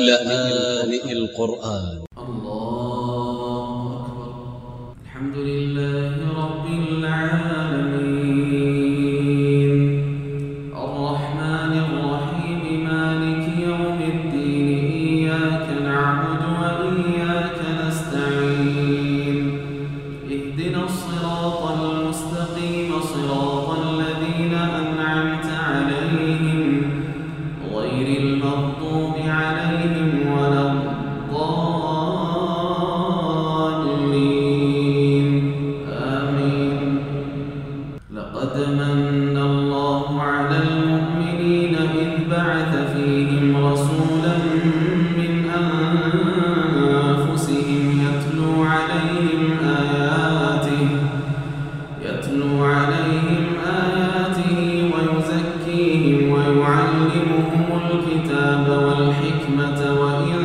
لآن القرآن. الحكمة وإن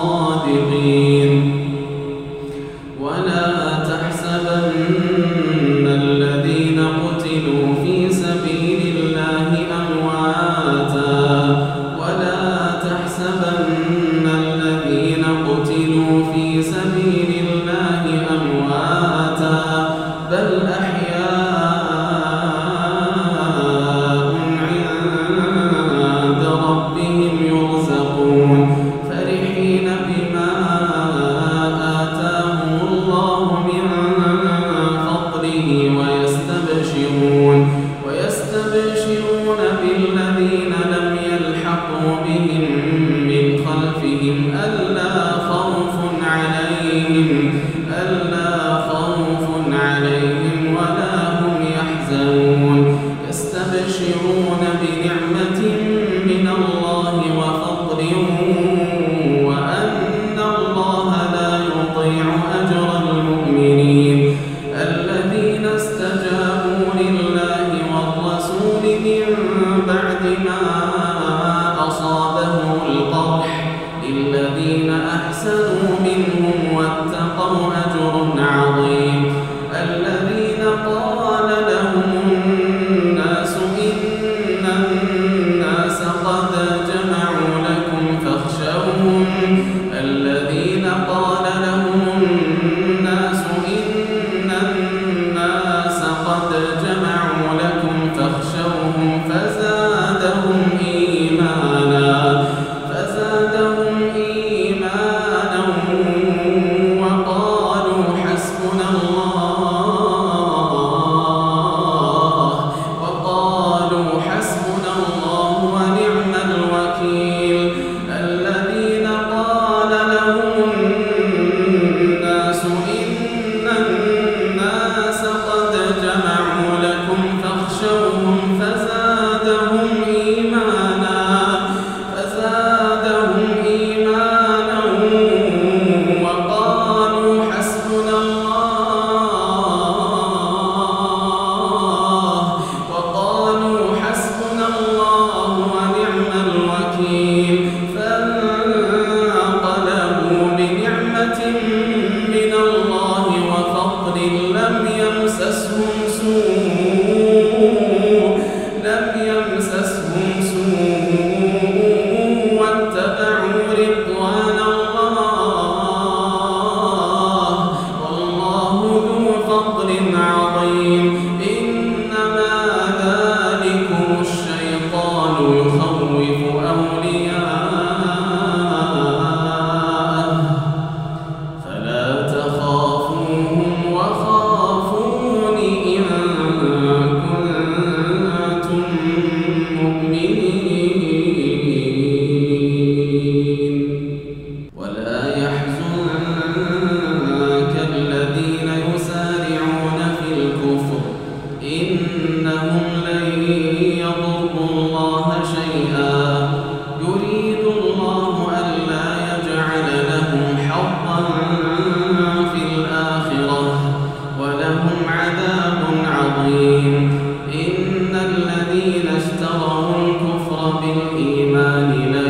الصادقين عليهم من خلفهم ألا خوف عليهم ألا الإيمان لن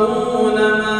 سيطوقون ما